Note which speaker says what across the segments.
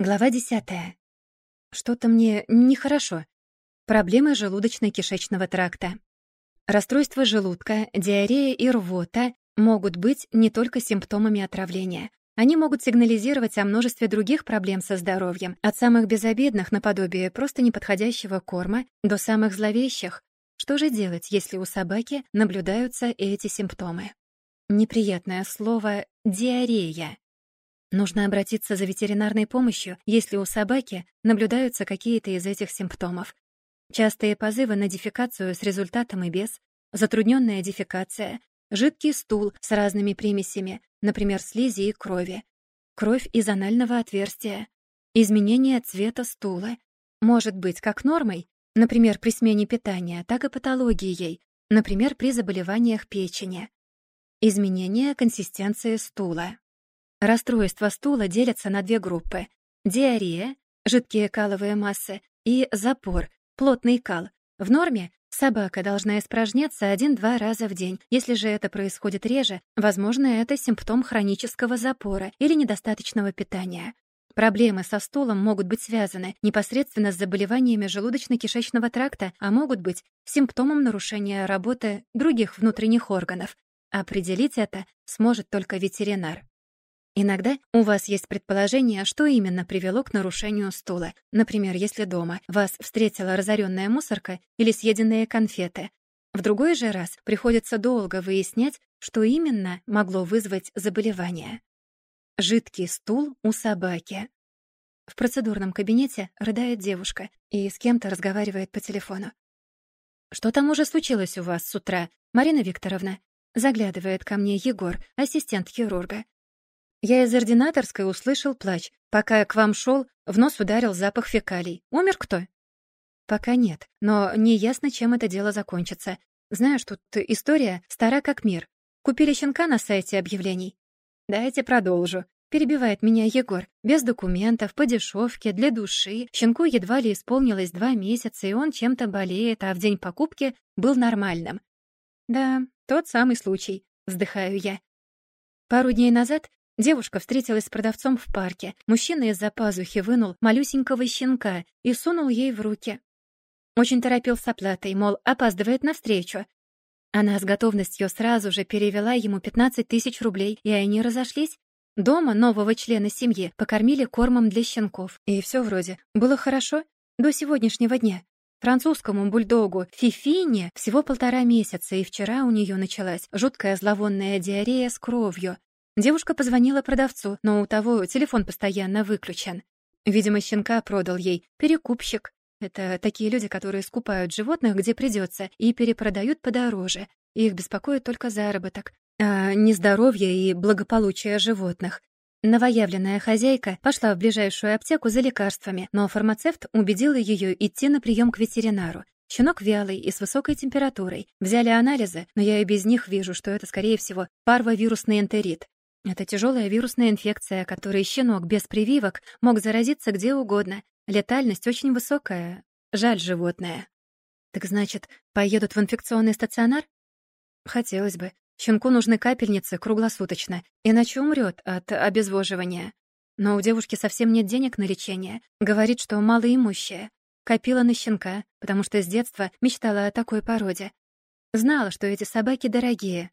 Speaker 1: Глава десятая. Что-то мне нехорошо. Проблемы желудочно-кишечного тракта. Расстройство желудка, диарея и рвота могут быть не только симптомами отравления. Они могут сигнализировать о множестве других проблем со здоровьем, от самых безобидных наподобие просто неподходящего корма до самых зловещих. Что же делать, если у собаки наблюдаются эти симптомы? Неприятное слово «диарея». Нужно обратиться за ветеринарной помощью, если у собаки наблюдаются какие-то из этих симптомов. Частые позывы на дефекацию с результатом и без, затрудненная дефекация, жидкий стул с разными примесями, например, слизи и крови, кровь из анального отверстия, изменение цвета стула, может быть как нормой, например, при смене питания, так и патологией, например, при заболеваниях печени. Изменение консистенции стула. Расстройства стула делятся на две группы. Диарея, жидкие каловые массы, и запор, плотный кал. В норме Собака должна испражняться один-два раза в день. Если же это происходит реже, возможно, это симптом хронического запора или недостаточного питания. Проблемы со стулом могут быть связаны непосредственно с заболеваниями желудочно-кишечного тракта, а могут быть симптомом нарушения работы других внутренних органов. Определить это сможет только ветеринар. Иногда у вас есть предположение, что именно привело к нарушению стула. Например, если дома вас встретила разоренная мусорка или съеденные конфеты. В другой же раз приходится долго выяснять, что именно могло вызвать заболевание. Жидкий стул у собаки. В процедурном кабинете рыдает девушка и с кем-то разговаривает по телефону. «Что там уже случилось у вас с утра, Марина Викторовна?» Заглядывает ко мне Егор, ассистент хирурга. Я из ординаторской услышал плач. Пока я к вам шел, в нос ударил запах фекалий. Умер кто? Пока нет, но неясно, чем это дело закончится. Знаешь, тут история стара как мир. Купили щенка на сайте объявлений. Дайте продолжу. Перебивает меня Егор. Без документов, по дешевке, для души. Щенку едва ли исполнилось два месяца, и он чем-то болеет, а в день покупки был нормальным. Да, тот самый случай, вздыхаю я. Пару дней назад Девушка встретилась с продавцом в парке. Мужчина из-за пазухи вынул малюсенького щенка и сунул ей в руки. Очень торопил с оплатой, мол, опаздывает навстречу. Она с готовностью сразу же перевела ему 15 тысяч рублей, и они разошлись. Дома нового члена семьи покормили кормом для щенков. И все вроде было хорошо до сегодняшнего дня. Французскому бульдогу Фифине всего полтора месяца, и вчера у нее началась жуткая зловонная диарея с кровью. Девушка позвонила продавцу, но у того телефон постоянно выключен. Видимо, щенка продал ей перекупщик. Это такие люди, которые скупают животных, где придется, и перепродают подороже. Их беспокоит только заработок, а не здоровье и благополучие животных. Новоявленная хозяйка пошла в ближайшую аптеку за лекарствами, но фармацевт убедил ее идти на прием к ветеринару. Щенок вялый и с высокой температурой. Взяли анализы, но я и без них вижу, что это, скорее всего, парвовирусный энтерит. Это тяжелая вирусная инфекция, которой щенок без прививок мог заразиться где угодно. Летальность очень высокая. Жаль животное. Так значит, поедут в инфекционный стационар? Хотелось бы. Щенку нужны капельницы круглосуточно, иначе умрет от обезвоживания. Но у девушки совсем нет денег на лечение. Говорит, что малоимущая. Копила на щенка, потому что с детства мечтала о такой породе. Знала, что эти собаки дорогие,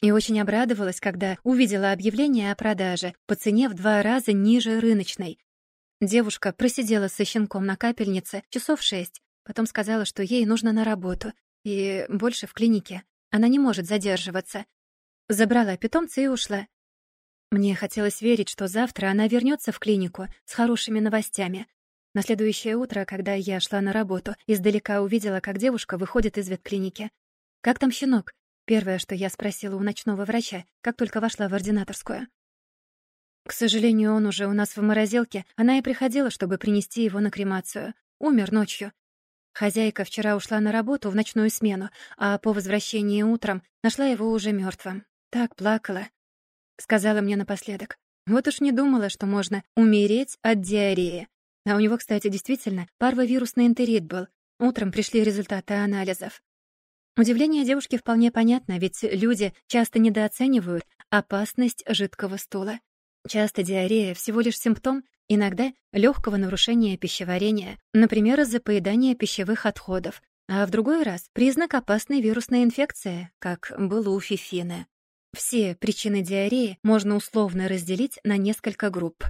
Speaker 1: и очень обрадовалась, когда увидела объявление о продаже по цене в два раза ниже рыночной. Девушка просидела со щенком на капельнице часов шесть, потом сказала, что ей нужно на работу, и больше в клинике. Она не может задерживаться. Забрала питомца и ушла. Мне хотелось верить, что завтра она вернется в клинику с хорошими новостями. На следующее утро, когда я шла на работу, издалека увидела, как девушка выходит из ветклиники. «Как там щенок?» Первое, что я спросила у ночного врача, как только вошла в ординаторскую. К сожалению, он уже у нас в морозилке. Она и приходила, чтобы принести его на кремацию. Умер ночью. Хозяйка вчера ушла на работу в ночную смену, а по возвращении утром нашла его уже мертвым. Так плакала. Сказала мне напоследок. Вот уж не думала, что можно умереть от диареи. А у него, кстати, действительно парвовирусный энтерит был. Утром пришли результаты анализов. Удивление девушки вполне понятно, ведь люди часто недооценивают опасность жидкого стула. Часто диарея всего лишь симптом, иногда легкого нарушения пищеварения, например, из-за поедания пищевых отходов, а в другой раз признак опасной вирусной инфекции, как было у Фифины. Все причины диареи можно условно разделить на несколько групп.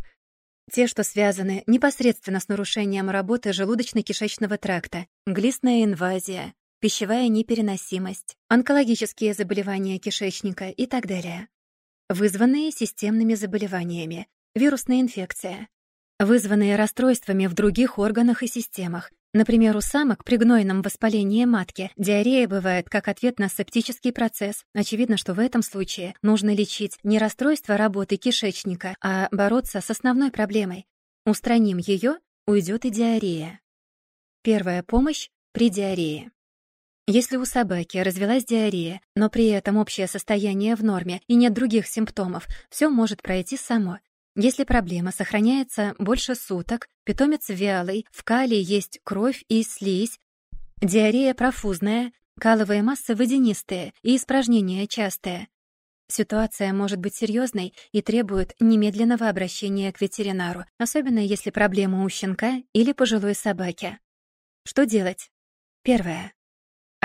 Speaker 1: Те, что связаны непосредственно с нарушением работы желудочно-кишечного тракта, глистная инвазия, пищевая непереносимость, онкологические заболевания кишечника и так далее. Вызванные системными заболеваниями, вирусная инфекция, вызванные расстройствами в других органах и системах, Например, у самок при гнойном воспалении матки диарея бывает как ответ на септический процесс. Очевидно, что в этом случае нужно лечить не расстройство работы кишечника, а бороться с основной проблемой. Устраним ее, уйдет и диарея. Первая помощь при диарее. Если у собаки развилась диарея, но при этом общее состояние в норме и нет других симптомов, все может пройти само. Если проблема сохраняется больше суток, питомец вялый, в калии есть кровь и слизь, диарея профузная, каловые массы водянистые и испражнения частые. Ситуация может быть серьезной и требует немедленного обращения к ветеринару, особенно если проблема у щенка или пожилой собаки. Что делать? Первое.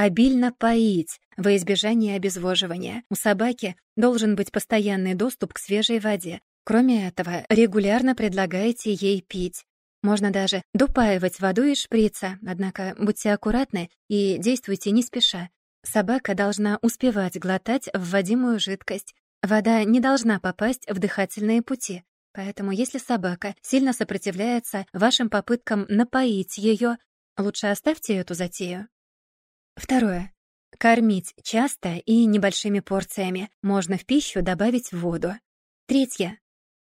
Speaker 1: Обильно поить во избежание обезвоживания. У собаки должен быть постоянный доступ к свежей воде, Кроме этого, регулярно предлагайте ей пить. Можно даже допаивать воду из шприца, однако будьте аккуратны и действуйте не спеша. Собака должна успевать глотать вводимую жидкость. Вода не должна попасть в дыхательные пути. Поэтому если собака сильно сопротивляется вашим попыткам напоить ее, лучше оставьте эту затею. Второе. Кормить часто и небольшими порциями. Можно в пищу добавить воду. Третье.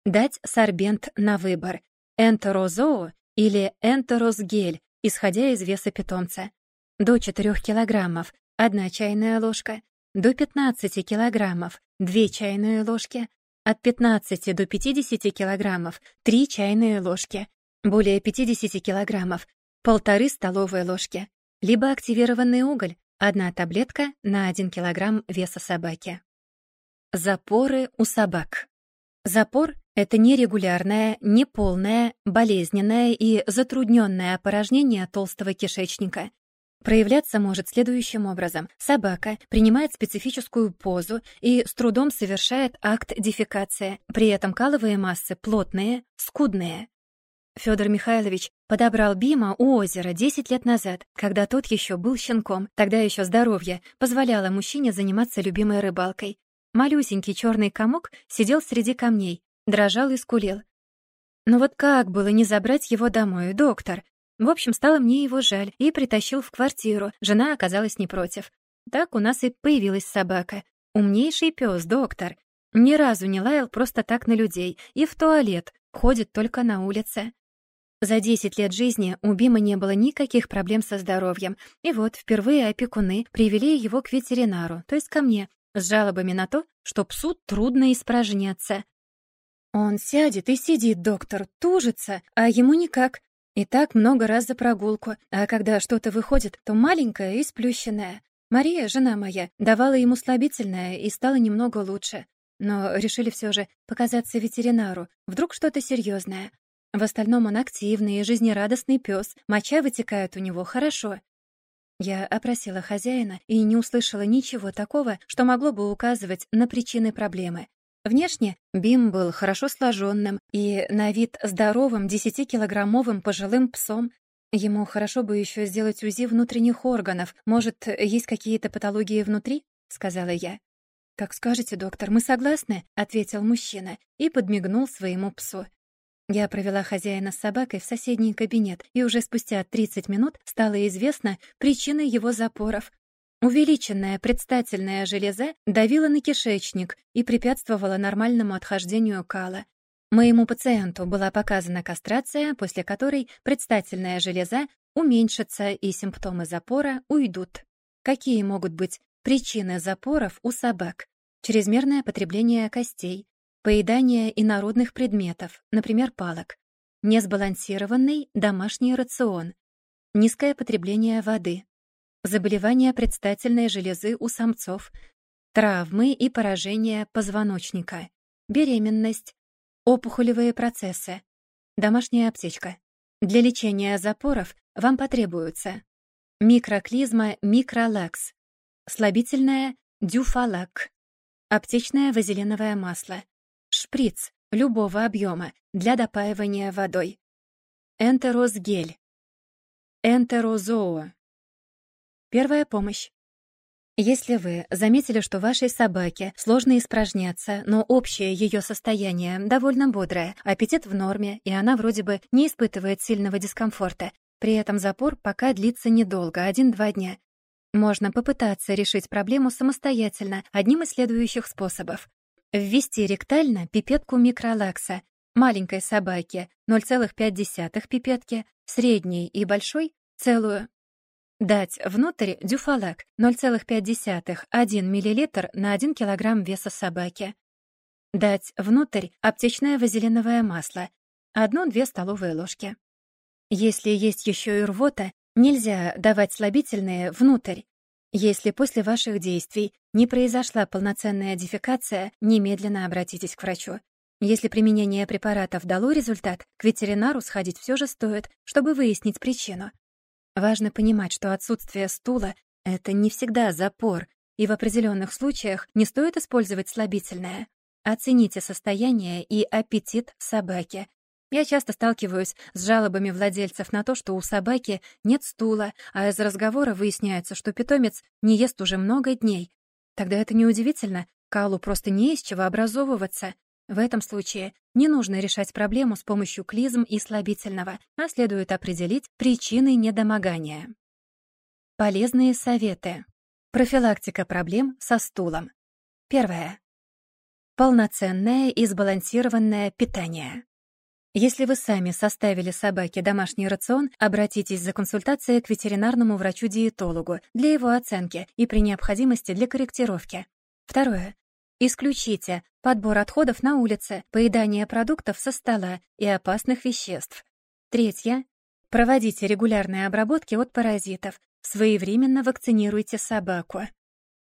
Speaker 1: Дать сорбент на выбор – энтерозоо или энтерозгель, исходя из веса питомца. До 4 килограммов – 1 чайная ложка, до 15 килограммов – 2 чайные ложки, от 15 до 50 килограммов – 3 чайные ложки, более 50 килограммов – 1,5 столовые ложки, либо активированный уголь – 1 таблетка на 1 килограмм веса собаки. Запоры у собак. Запор — это нерегулярное, неполное, болезненное и затрудненное опорожнение толстого кишечника. Проявляться может следующим образом. Собака принимает специфическую позу и с трудом совершает акт дефекации. При этом каловые массы плотные, скудные. Федор Михайлович подобрал Бима у озера 10 лет назад, когда тот еще был щенком. Тогда еще здоровье позволяло мужчине заниматься любимой рыбалкой. Малюсенький черный комок сидел среди камней, дрожал и скулил. Но вот как было не забрать его домой, доктор? В общем, стало мне его жаль, и притащил в квартиру. Жена оказалась не против. Так у нас и появилась собака. Умнейший пес, доктор. Ни разу не лаял просто так на людей, и в туалет, ходит только на улице. За 10 лет жизни у Бима не было никаких проблем со здоровьем, и вот впервые опекуны привели его к ветеринару, то есть ко мне, с жалобами на то, что псу трудно испражняться. Он сядет и сидит, доктор, тужится, а ему никак. И так много раз за прогулку, а когда что-то выходит, то маленькое и сплющенное. Мария, жена моя, давала ему слабительное и стало немного лучше. Но решили все же показаться ветеринару, вдруг что-то серьезное. В остальном он активный и жизнерадостный пес, моча вытекает у него хорошо. Я опросила хозяина и не услышала ничего такого, что могло бы указывать на причины проблемы. Внешне Бим был хорошо сложенным и на вид здоровым десятикилограммовым пожилым псом. Ему хорошо бы еще сделать УЗИ внутренних органов. Может, есть какие-то патологии внутри? сказала я. Как скажете, доктор, мы согласны, ответил мужчина и подмигнул своему псу. Я провела хозяина с собакой в соседний кабинет, и уже спустя 30 минут стало известно причины его запоров. Увеличенная предстательная железа давила на кишечник и препятствовала нормальному отхождению кала. Моему пациенту была показана кастрация, после которой предстательная железа уменьшится и симптомы запора уйдут. Какие могут быть причины запоров у собак? Чрезмерное потребление костей, Поедание инородных предметов, например, палок. Несбалансированный домашний рацион. Низкое потребление воды. Заболевания предстательной железы у самцов. Травмы и поражения позвоночника. Беременность. Опухолевые процессы. Домашняя аптечка. Для лечения запоров вам потребуются микроклизма микролакс, слабительное дюфалак, аптечное вазелиновое масло, шприц любого объема для допаивания водой, энтерозгель, энтерозоо. Первая помощь. Если вы заметили, что вашей собаке сложно испражняться, но общее ее состояние довольно бодрое, аппетит в норме, и она вроде бы не испытывает сильного дискомфорта, при этом запор пока длится недолго, один-два дня, можно попытаться решить проблему самостоятельно одним из следующих способов. Ввести ректально пипетку микролакса маленькой собаке 0,5 пипетки, средней и большой — целую. Дать внутрь дюфалак 0,5-1 мл на 1 кг веса собаки. Дать внутрь аптечное вазелиновое масло 1-2 столовые ложки. Если есть еще и рвота, нельзя давать слабительные внутрь. Если после ваших действий не произошла полноценная дефекация, немедленно обратитесь к врачу. Если применение препаратов дало результат, к ветеринару сходить все же стоит, чтобы выяснить причину. Важно понимать, что отсутствие стула — это не всегда запор, и в определенных случаях не стоит использовать слабительное. Оцените состояние и аппетит собаки. Я часто сталкиваюсь с жалобами владельцев на то, что у собаки нет стула, а из разговора выясняется, что питомец не ест уже много дней. Тогда это неудивительно, Калу просто не из чего образовываться, в этом случае не нужно решать проблему с помощью клизм и слабительного, а следует определить причины недомогания. Полезные советы. Профилактика проблем со стулом. Первое. Полноценное и сбалансированное питание. Если вы сами составили собаке домашний рацион, обратитесь за консультацией к ветеринарному врачу-диетологу для его оценки и при необходимости для корректировки. Второе. Исключите подбор отходов на улице, поедание продуктов со стола и опасных веществ. Третье. Проводите регулярные обработки от паразитов. Своевременно вакцинируйте собаку.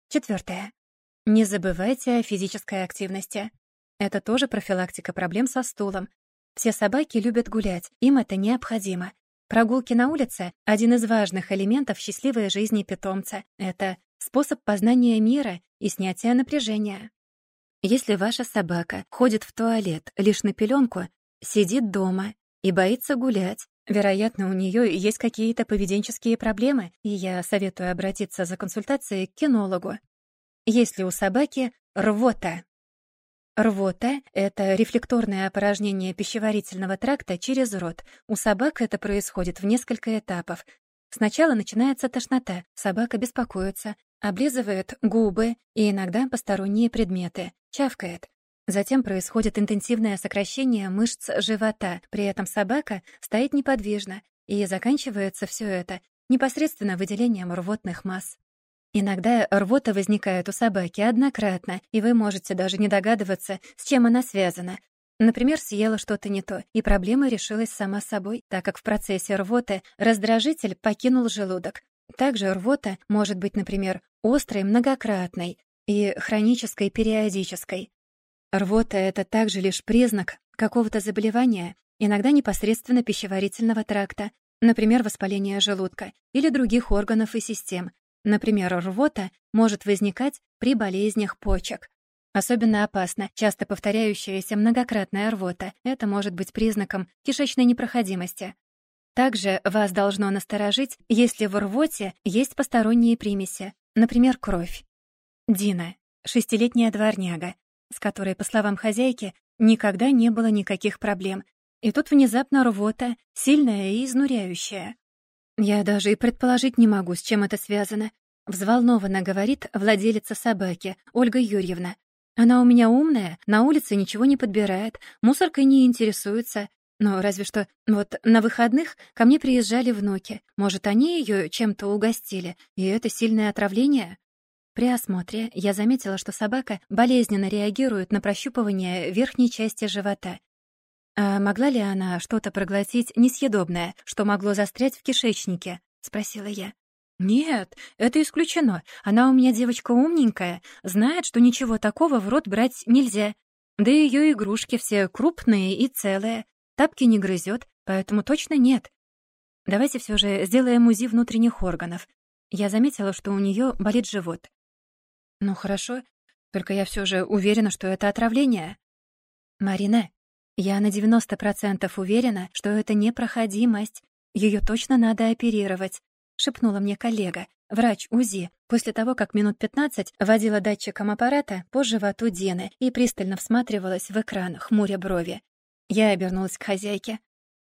Speaker 1: Четвертое. Не забывайте о физической активности. Это тоже профилактика проблем со стулом. Все собаки любят гулять, им это необходимо. Прогулки на улице — один из важных элементов счастливой жизни питомца. Это способ познания мира и снятия напряжения. Если ваша собака ходит в туалет лишь на пеленку, сидит дома и боится гулять, вероятно, у нее есть какие-то поведенческие проблемы, и я советую обратиться за консультацией к кинологу. Если у собаки рвота. Рвота — это рефлекторное опорожнение пищеварительного тракта через рот. У собак это происходит в несколько этапов. Сначала начинается тошнота, собака беспокоится, облизывает губы и иногда посторонние предметы, чавкает. Затем происходит интенсивное сокращение мышц живота, при этом собака стоит неподвижно, и заканчивается все это непосредственно выделением рвотных масс. Иногда рвота возникает у собаки однократно, и вы можете даже не догадываться, с чем она связана. Например, съела что-то не то, и проблема решилась сама собой, так как в процессе рвоты раздражитель покинул желудок, также рвота может быть, например, острой многократной и хронической периодической. Рвота — это также лишь признак какого-то заболевания, иногда непосредственно пищеварительного тракта, например, воспаления желудка или других органов и систем. Например, рвота может возникать при болезнях почек. Особенно опасно часто повторяющаяся многократная рвота. Это может быть признаком кишечной непроходимости. Также вас должно насторожить, если в рвоте есть посторонние примеси, например, кровь. Дина, шестилетняя дворняга, с которой, по словам хозяйки, никогда не было никаких проблем. И тут внезапно рвота, сильная и изнуряющая. Я даже и предположить не могу, с чем это связано. Взволнованно говорит владелица собаки, Ольга Юрьевна. Она у меня умная, на улице ничего не подбирает, мусоркой не интересуется, но разве что вот на выходных ко мне приезжали внуки. Может, они ее чем-то угостили, и это сильное отравление? При осмотре я заметила, что собака болезненно реагирует на прощупывание верхней части живота. «А могла ли она что-то проглотить несъедобное, что могло застрять в кишечнике?» — спросила я. «Нет, это исключено. Она у меня девочка умненькая, знает, что ничего такого в рот брать нельзя. Да и ее игрушки все крупные и целые. Тапки не грызет, поэтому точно нет. Давайте все же сделаем УЗИ внутренних органов. Я заметила, что у нее болит живот. Ну хорошо, только я все же уверена, что это отравление. Марина, я на 90% уверена, что это непроходимость. Ее точно надо оперировать, шепнула мне коллега, врач УЗИ, после того, как минут 15 водила датчиком аппарата по животу Дины и пристально всматривалась в экран, хмуря брови. Я обернулась к хозяйке.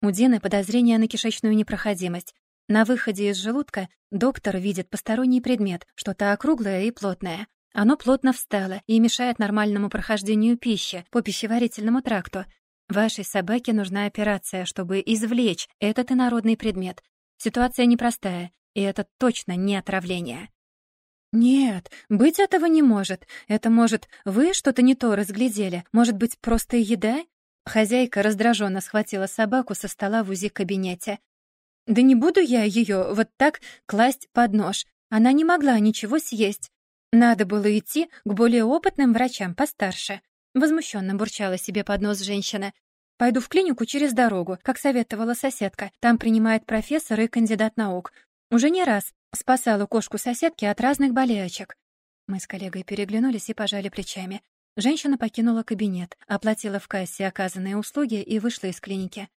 Speaker 1: У Дины подозрение на кишечную непроходимость. На выходе из желудка доктор видит посторонний предмет, что-то округлое и плотное. Оно плотно встало и мешает нормальному прохождению пищи по пищеварительному тракту. Вашей собаке нужна операция, чтобы извлечь этот инородный предмет. Ситуация непростая, и это точно не отравление. «Нет, быть этого не может. Это может, вы что-то не то разглядели. Может быть, просто еда?» Хозяйка раздраженно схватила собаку со стола в УЗИ-кабинете. «Да не буду я ее вот так класть под нож. Она не могла ничего съесть. Надо было идти к более опытным врачам постарше». Возмущенно бурчала себе под нос женщина. «Пойду в клинику через дорогу, как советовала соседка. Там принимает профессор и кандидат наук. Уже не раз спасала кошку соседки от разных болячек». Мы с коллегой переглянулись и пожали плечами. Женщина покинула кабинет, оплатила в кассе оказанные услуги и вышла из клиники.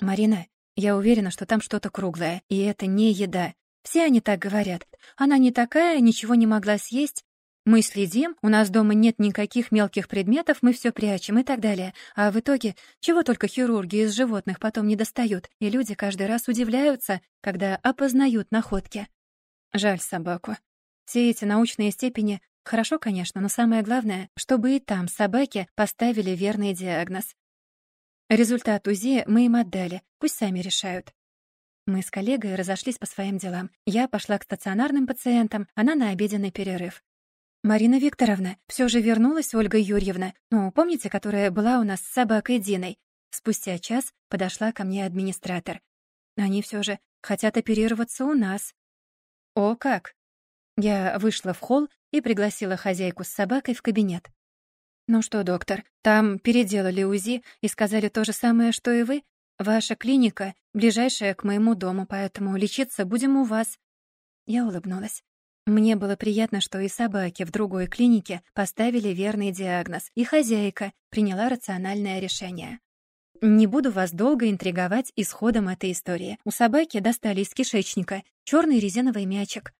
Speaker 1: «Марина, я уверена, что там что-то круглое, и это не еда. Все они так говорят. Она не такая, ничего не могла съесть. Мы следим, у нас дома нет никаких мелких предметов, мы все прячем и так далее. А в итоге, чего только хирурги из животных потом не достают, и люди каждый раз удивляются, когда опознают находки. Жаль собаку. Все эти научные степени Хорошо, конечно, но самое главное, чтобы и там собаке поставили верный диагноз. Результат УЗИ мы им отдали, пусть сами решают. Мы с коллегой разошлись по своим делам. Я пошла к стационарным пациентам, она на обеденный перерыв. «Марина Викторовна, все же вернулась Ольга Юрьевна, ну, помните, которая была у нас с собакой Диной?» Спустя час подошла ко мне администратор. «Они все же хотят оперироваться у нас». «О, как!» Я вышла в холл и пригласила хозяйку с собакой в кабинет. «Ну что, доктор, там переделали УЗИ и сказали то же самое, что и вы? Ваша клиника ближайшая к моему дому, поэтому лечиться будем у вас». Я улыбнулась. Мне было приятно, что и собаке в другой клинике поставили верный диагноз, и хозяйка приняла рациональное решение. Не буду вас долго интриговать исходом этой истории. У собаки достали из кишечника черный резиновый мячик.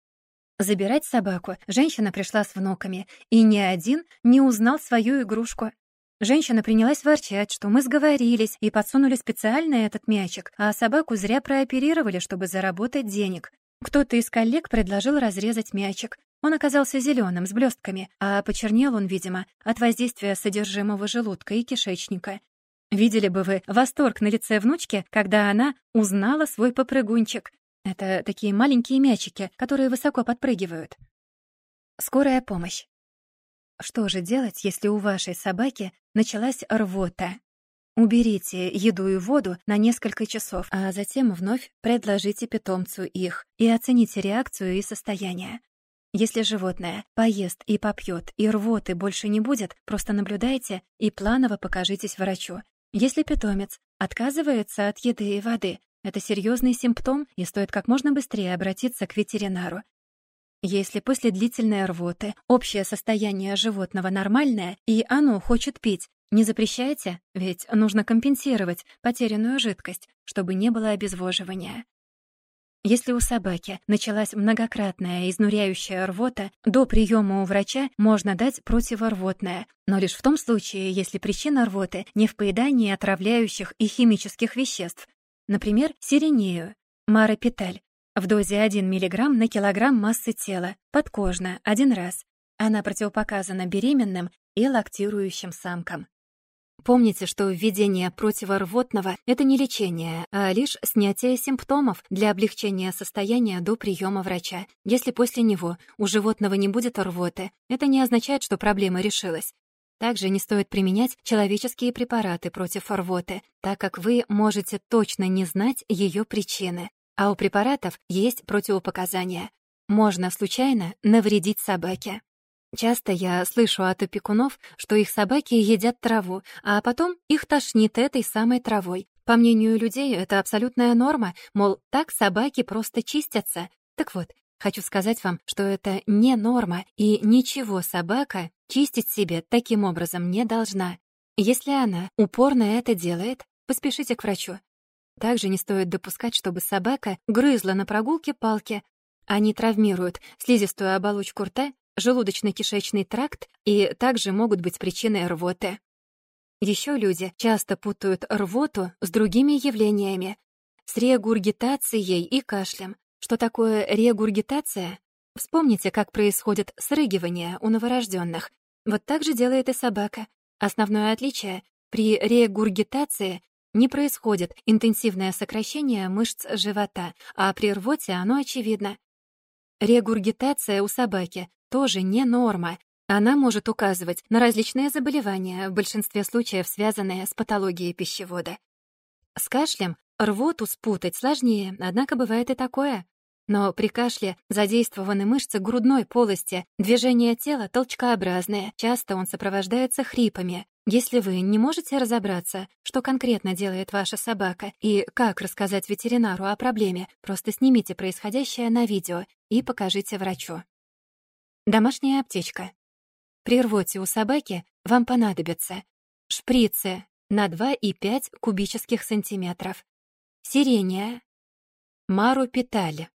Speaker 1: Забирать собаку женщина пришла с внуками, и ни один не узнал свою игрушку. Женщина принялась ворчать, что мы сговорились и подсунули специально этот мячик, а собаку зря прооперировали, чтобы заработать денег. Кто-то из коллег предложил разрезать мячик. Он оказался зеленым, с блестками, а почернел он, видимо, от воздействия содержимого желудка и кишечника. Видели бы вы восторг на лице внучки, когда она узнала свой попрыгунчик. Это такие маленькие мячики, которые высоко подпрыгивают. Скорая помощь. Что же делать, если у вашей собаки началась рвота? Уберите еду и воду на несколько часов, а затем вновь предложите питомцу их и оцените реакцию и состояние. Если животное поест и попьет, и рвоты больше не будет, просто наблюдайте и планово покажитесь врачу. Если питомец отказывается от еды и воды, это серьезный симптом, и стоит как можно быстрее обратиться к ветеринару. Если после длительной рвоты общее состояние животного нормальное, и оно хочет пить, не запрещайте, ведь нужно компенсировать потерянную жидкость, чтобы не было обезвоживания. Если у собаки началась многократная изнуряющая рвота, до приема у врача можно дать противорвотное, но лишь в том случае, если причина рвоты не в поедании отравляющих и химических веществ, Например, сиренею, марапиталь, в дозе 1 мг на килограмм массы тела, подкожно, один раз. Она противопоказана беременным и лактирующим самкам. Помните, что введение противорвотного — это не лечение, а лишь снятие симптомов для облегчения состояния до приема врача. Если после него у животного не будет рвоты, это не означает, что проблема решилась. Также не стоит применять человеческие препараты против рвоты, так как вы можете точно не знать ее причины. А у препаратов есть противопоказания. Можно случайно навредить собаке. Часто я слышу от опекунов, что их собаки едят траву, а потом их тошнит этой самой травой. По мнению людей, это абсолютная норма, мол, так собаки просто чистятся. Так вот, хочу сказать вам, что это не норма, и ничего собака чистить себе таким образом не должна. Если она упорно это делает, поспешите к врачу. Также не стоит допускать, чтобы собака грызла на прогулке палки. Они травмируют слизистую оболочку рта желудочно-кишечный тракт и также могут быть причиной рвоты. Еще люди часто путают рвоту с другими явлениями, с регургитацией и кашлем. Что такое регургитация? Вспомните, как происходит срыгивание у новорожденных. Вот так же делает и собака. Основное отличие — при регургитации не происходит интенсивное сокращение мышц живота, а при рвоте оно очевидно. Регургитация у собаки тоже не норма. Она может указывать на различные заболевания, в большинстве случаев связанные с патологией пищевода. С кашлем рвоту спутать сложнее, однако бывает и такое. Но при кашле задействованы мышцы грудной полости, движение тела толчкообразное, часто он сопровождается хрипами. Если вы не можете разобраться, что конкретно делает ваша собака и как рассказать ветеринару о проблеме, просто снимите происходящее на видео и покажите врачу. Домашняя аптечка. При рвоте у собаки вам понадобятся шприцы на 2,5 кубических сантиметров, сирения, марупиталь,